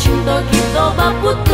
Tiada udah berikan alasan bao cinta